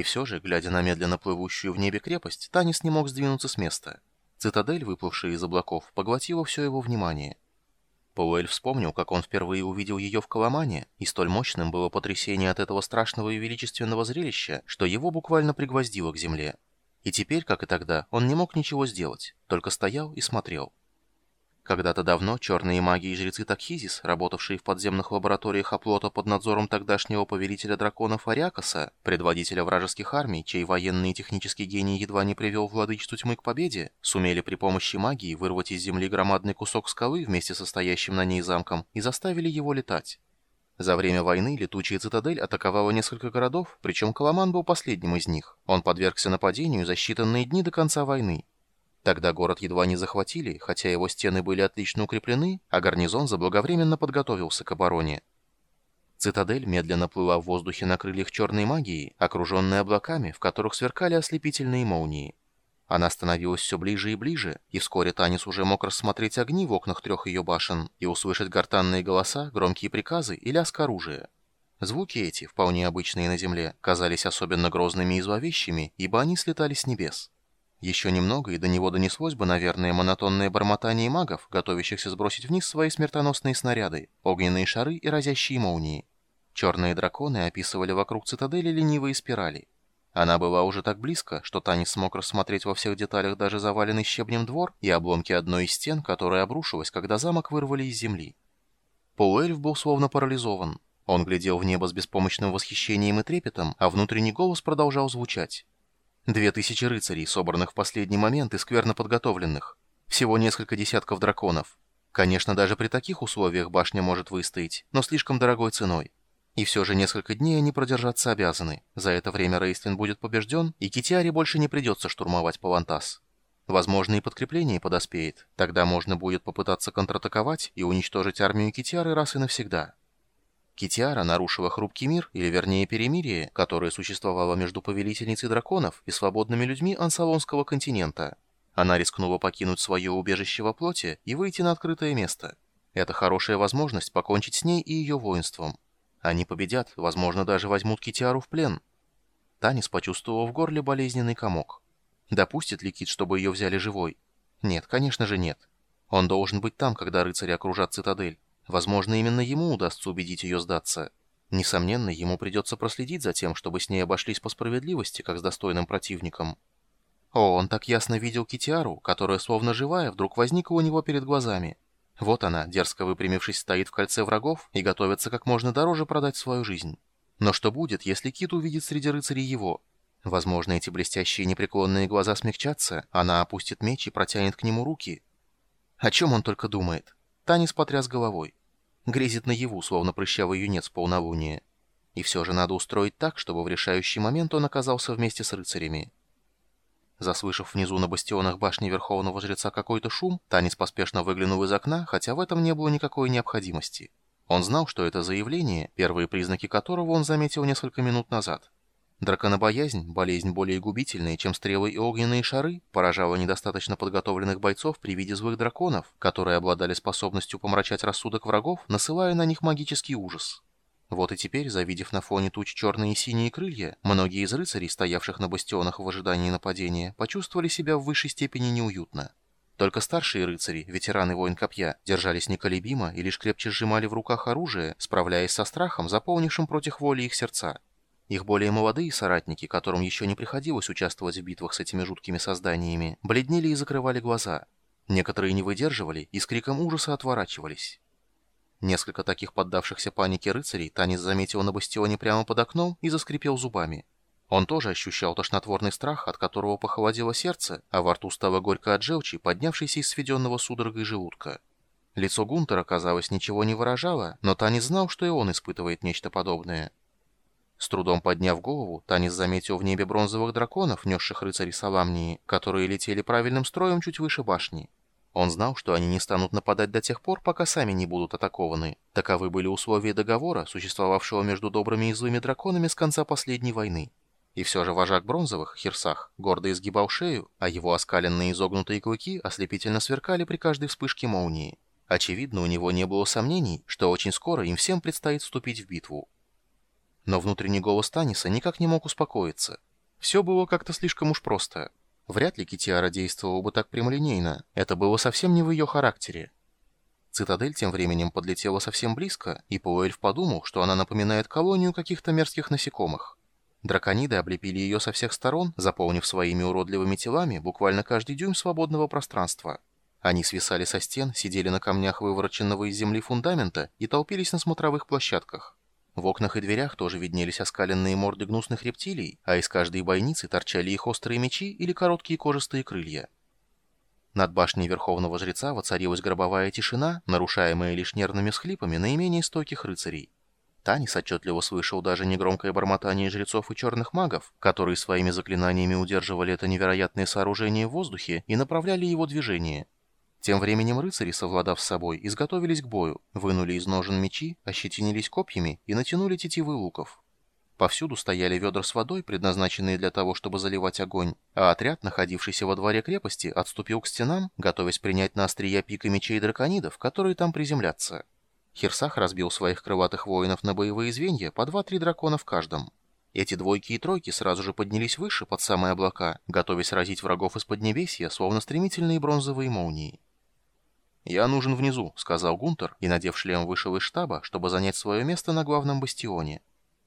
И все же, глядя на медленно плывущую в небе крепость, Танис не мог сдвинуться с места. Цитадель, выплывшая из облаков, поглотила все его внимание. Пауэль вспомнил, как он впервые увидел ее в Коломане, и столь мощным было потрясение от этого страшного и величественного зрелища, что его буквально пригвоздило к земле. И теперь, как и тогда, он не мог ничего сделать, только стоял и смотрел. Когда-то давно черные маги и жрецы Такхизис, работавшие в подземных лабораториях оплота под надзором тогдашнего повелителя драконов Ариакаса, предводителя вражеских армий, чей военный и технический гений едва не привел владычеству тьмы к победе, сумели при помощи магии вырвать из земли громадный кусок скалы вместе со стоящим на ней замком и заставили его летать. За время войны летучая цитадель атаковала несколько городов, причем Каламан был последним из них. Он подвергся нападению за считанные дни до конца войны. Тогда город едва не захватили, хотя его стены были отлично укреплены, а гарнизон заблаговременно подготовился к обороне. Цитадель медленно плыла в воздухе на крыльях черной магии, окруженная облаками, в которых сверкали ослепительные молнии. Она становилась все ближе и ближе, и вскоре Танис уже мог рассмотреть огни в окнах трех ее башен и услышать гортанные голоса, громкие приказы и лязг оружия. Звуки эти, вполне обычные на земле, казались особенно грозными и зловещими, ибо они слетали с небес. Еще немного, и до него донеслось бы, наверное, монотонное бормотание магов, готовящихся сбросить вниз свои смертоносные снаряды, огненные шары и разящие молнии. Черные драконы описывали вокруг цитадели ленивые спирали. Она была уже так близко, что Танис смог рассмотреть во всех деталях даже заваленный щебнем двор и обломки одной из стен, которая обрушилась, когда замок вырвали из земли. Полуэльф был словно парализован. Он глядел в небо с беспомощным восхищением и трепетом, а внутренний голос продолжал звучать. Две тысячи рыцарей, собранных в последний момент и скверно подготовленных. Всего несколько десятков драконов. Конечно, даже при таких условиях башня может выстоять, но слишком дорогой ценой. И все же несколько дней они продержаться обязаны. За это время Рейстлин будет побежден, и Китиаре больше не придется штурмовать Павантас. Возможно, и подкрепление подоспеет. Тогда можно будет попытаться контратаковать и уничтожить армию Китиары раз и навсегда. Китиара нарушила хрупкий мир, или вернее перемирие, которое существовало между повелительницей драконов и свободными людьми ансалонского континента. Она рискнула покинуть свое убежище во плоти и выйти на открытое место. Это хорошая возможность покончить с ней и ее воинством. Они победят, возможно, даже возьмут Китиару в плен. Танис почувствовал в горле болезненный комок. Допустит ли Кит, чтобы ее взяли живой? Нет, конечно же нет. Он должен быть там, когда рыцари окружат цитадель. Возможно, именно ему удастся убедить ее сдаться. Несомненно, ему придется проследить за тем, чтобы с ней обошлись по справедливости, как с достойным противником. О, он так ясно видел Китиару, которая, словно живая, вдруг возникла у него перед глазами. Вот она, дерзко выпрямившись, стоит в кольце врагов и готовится как можно дороже продать свою жизнь. Но что будет, если Кит увидит среди рыцарей его? Возможно, эти блестящие непреклонные глаза смягчатся, она опустит меч и протянет к нему руки. О чем он только думает? Танис потряс головой. Грезит наяву, словно прыщавый юнец полнолуния. И все же надо устроить так, чтобы в решающий момент он оказался вместе с рыцарями. Заслышав внизу на бастионах башни Верховного Жреца какой-то шум, Танис поспешно выглянул из окна, хотя в этом не было никакой необходимости. Он знал, что это заявление, первые признаки которого он заметил несколько минут назад. Драконобоязнь, болезнь более губительная, чем стрелы и огненные шары, поражала недостаточно подготовленных бойцов при виде злых драконов, которые обладали способностью помрачать рассудок врагов, насылая на них магический ужас. Вот и теперь, завидев на фоне туч черные и синие крылья, многие из рыцарей, стоявших на бастионах в ожидании нападения, почувствовали себя в высшей степени неуютно. Только старшие рыцари, ветераны воин копья, держались неколебимо и лишь крепче сжимали в руках оружие, справляясь со страхом, заполнившим против воли их сердца. Их более молодые соратники, которым еще не приходилось участвовать в битвах с этими жуткими созданиями, бледнели и закрывали глаза. Некоторые не выдерживали и с криком ужаса отворачивались. Несколько таких поддавшихся панике рыцарей Танис заметил на бастионе прямо под окном и заскрипел зубами. Он тоже ощущал тошнотворный страх, от которого похолодело сердце, а во рту стало горько от желчи, поднявшейся из сведенного судорогой желудка. Лицо Гунтера, казалось, ничего не выражало, но Танис знал, что и он испытывает нечто подобное. С трудом подняв голову, Танис заметил в небе бронзовых драконов, несших рыцарей Саламнии, которые летели правильным строем чуть выше башни. Он знал, что они не станут нападать до тех пор, пока сами не будут атакованы. Таковы были условия договора, существовавшего между добрыми и злыми драконами с конца последней войны. И все же вожак бронзовых, Херсах, гордо изгибал шею, а его оскаленные изогнутые клыки ослепительно сверкали при каждой вспышке молнии. Очевидно, у него не было сомнений, что очень скоро им всем предстоит вступить в битву. Но внутренний голос Таниса никак не мог успокоиться. Все было как-то слишком уж просто. Вряд ли Китиара действовала бы так прямолинейно. Это было совсем не в ее характере. Цитадель тем временем подлетела совсем близко, и полуэльф подумал, что она напоминает колонию каких-то мерзких насекомых. Дракониды облепили ее со всех сторон, заполнив своими уродливыми телами буквально каждый дюйм свободного пространства. Они свисали со стен, сидели на камнях вывороченного из земли фундамента и толпились на смотровых площадках. В окнах и дверях тоже виднелись оскаленные морды гнусных рептилий, а из каждой бойницы торчали их острые мечи или короткие кожистые крылья. Над башней Верховного Жреца воцарилась гробовая тишина, нарушаемая лишь нервными схлипами наименее стойких рыцарей. Танис отчетливо слышал даже негромкое бормотание жрецов и черных магов, которые своими заклинаниями удерживали это невероятное сооружение в воздухе и направляли его движение. Тем временем рыцари, совладав с собой, изготовились к бою, вынули из ножен мечи, ощетинились копьями и натянули тетивы луков. Повсюду стояли ведра с водой, предназначенные для того, чтобы заливать огонь, а отряд, находившийся во дворе крепости, отступил к стенам, готовясь принять на острия пика мечей драконидов, которые там приземлятся. Херсах разбил своих крылатых воинов на боевые звенья по два-три дракона в каждом. Эти двойки и тройки сразу же поднялись выше, под самые облака, готовясь разить врагов из Поднебесья, словно стремительные бронзовые молнии. «Я нужен внизу», — сказал Гунтер, и, надев шлем, вышел из штаба, чтобы занять свое место на главном бастионе.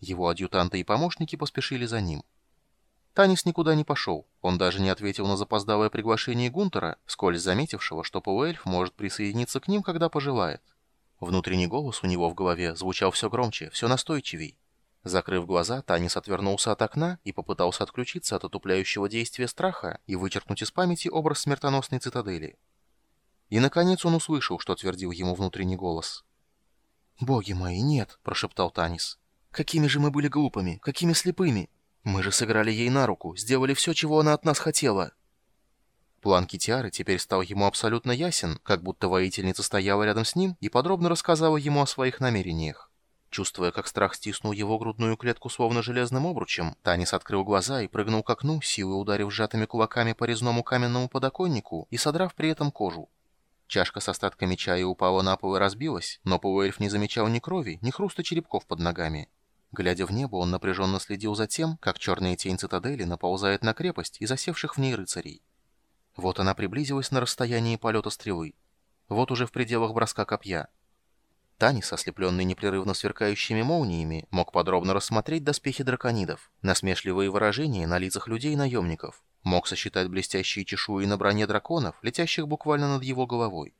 Его адъютанты и помощники поспешили за ним. Танис никуда не пошел. Он даже не ответил на запоздалое приглашение Гунтера, вскользь заметившего, что полуэльф может присоединиться к ним, когда пожелает. Внутренний голос у него в голове звучал все громче, все настойчивей. Закрыв глаза, Танис отвернулся от окна и попытался отключиться от отупляющего действия страха и вычеркнуть из памяти образ смертоносной цитадели. И, наконец, он услышал, что твердил ему внутренний голос. «Боги мои, нет!» – прошептал Танис. «Какими же мы были глупыми, какими слепыми! Мы же сыграли ей на руку, сделали все, чего она от нас хотела!» План Китиары теперь стал ему абсолютно ясен, как будто воительница стояла рядом с ним и подробно рассказала ему о своих намерениях. Чувствуя, как страх стиснул его грудную клетку словно железным обручем, Танис открыл глаза и прыгнул к окну, силой ударив сжатыми кулаками по резному каменному подоконнику и содрав при этом кожу. Чашка с остатками чая упала на пол и разбилась, но полуэльф не замечал ни крови, ни хруста черепков под ногами. Глядя в небо, он напряженно следил за тем, как черная тень цитадели наползает на крепость и засевших в ней рыцарей. Вот она приблизилась на расстоянии полета стрелы. Вот уже в пределах броска копья. Танис, ослепленный непрерывно сверкающими молниями, мог подробно рассмотреть доспехи драконидов, насмешливые выражения на лицах людей-наемников, Мог сосчитать блестящие чешуи на броне драконов, летящих буквально над его головой.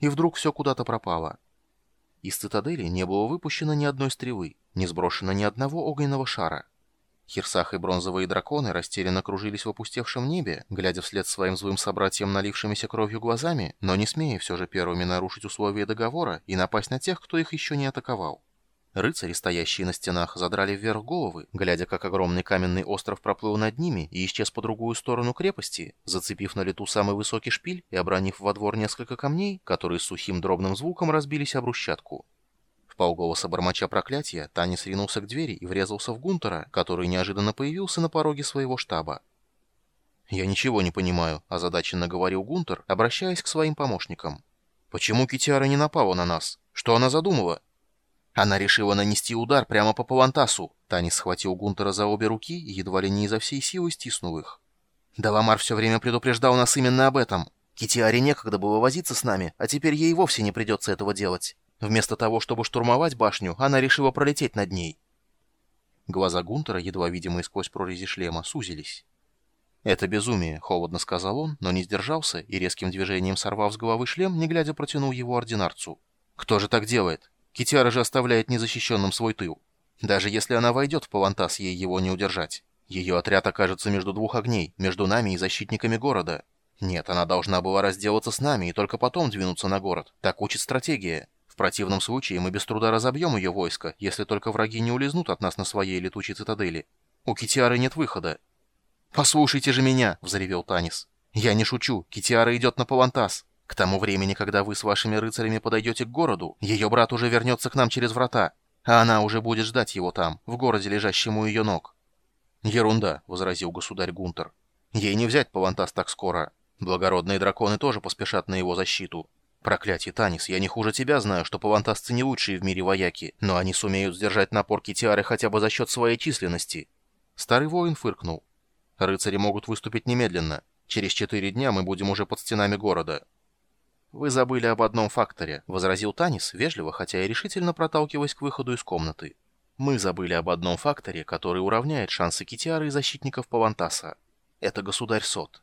И вдруг все куда-то пропало. Из цитадели не было выпущено ни одной стрелы, не сброшено ни одного огненного шара. Херсах и бронзовые драконы растерянно кружились в опустевшем небе, глядя вслед своим злым собратьям налившимися кровью глазами, но не смея все же первыми нарушить условия договора и напасть на тех, кто их еще не атаковал. Рыцари, стоящие на стенах, задрали вверх головы, глядя, как огромный каменный остров проплыл над ними и исчез по другую сторону крепости, зацепив на лету самый высокий шпиль и обронив во двор несколько камней, которые с сухим дробным звуком разбились об брусчатку. В полголоса бормоча проклятия, Танис ринулся к двери и врезался в Гунтера, который неожиданно появился на пороге своего штаба. «Я ничего не понимаю», — озадаченно говорил Гунтер, обращаясь к своим помощникам. «Почему Китиара не напала на нас? Что она задумала?» Она решила нанести удар прямо по Палантасу. Танис схватил Гунтера за обе руки и едва ли не изо всей силы стиснул их. Даламар все время предупреждал нас именно об этом. Китиаре некогда было возиться с нами, а теперь ей вовсе не придется этого делать. Вместо того, чтобы штурмовать башню, она решила пролететь над ней. Глаза Гунтера, едва видимые сквозь прорези шлема, сузились. «Это безумие», — холодно сказал он, но не сдержался и резким движением сорвав с головы шлем, не глядя протянул его ординарцу. «Кто же так делает? Китиара же оставляет незащищенным свой тыл. Даже если она войдет в Палантас, ей его не удержать. Ее отряд окажется между двух огней, между нами и защитниками города. Нет, она должна была разделаться с нами и только потом двинуться на город. Так учит стратегия. В противном случае мы без труда разобьем ее войско, если только враги не улизнут от нас на своей летучей цитадели. У Китиары нет выхода. «Послушайте же меня!» — взревел Танис. «Я не шучу. Китиара идет на Палантас. К тому времени, когда вы с вашими рыцарями подойдете к городу, ее брат уже вернется к нам через врата, а она уже будет ждать его там, в городе, лежащем у ее ног». «Ерунда», — возразил государь Гунтер. «Ей не взять Павантас так скоро. Благородные драконы тоже поспешат на его защиту. Проклятие, Танис, я не хуже тебя знаю, что павантасцы не лучшие в мире вояки, но они сумеют сдержать напор Китиары хотя бы за счет своей численности. Старый воин фыркнул. «Рыцари могут выступить немедленно. Через четыре дня мы будем уже под стенами города». «Вы забыли об одном факторе», — возразил Танис, вежливо, хотя и решительно проталкиваясь к выходу из комнаты. «Мы забыли об одном факторе, который уравняет шансы Китиары и защитников Павантаса. Это государь Сот.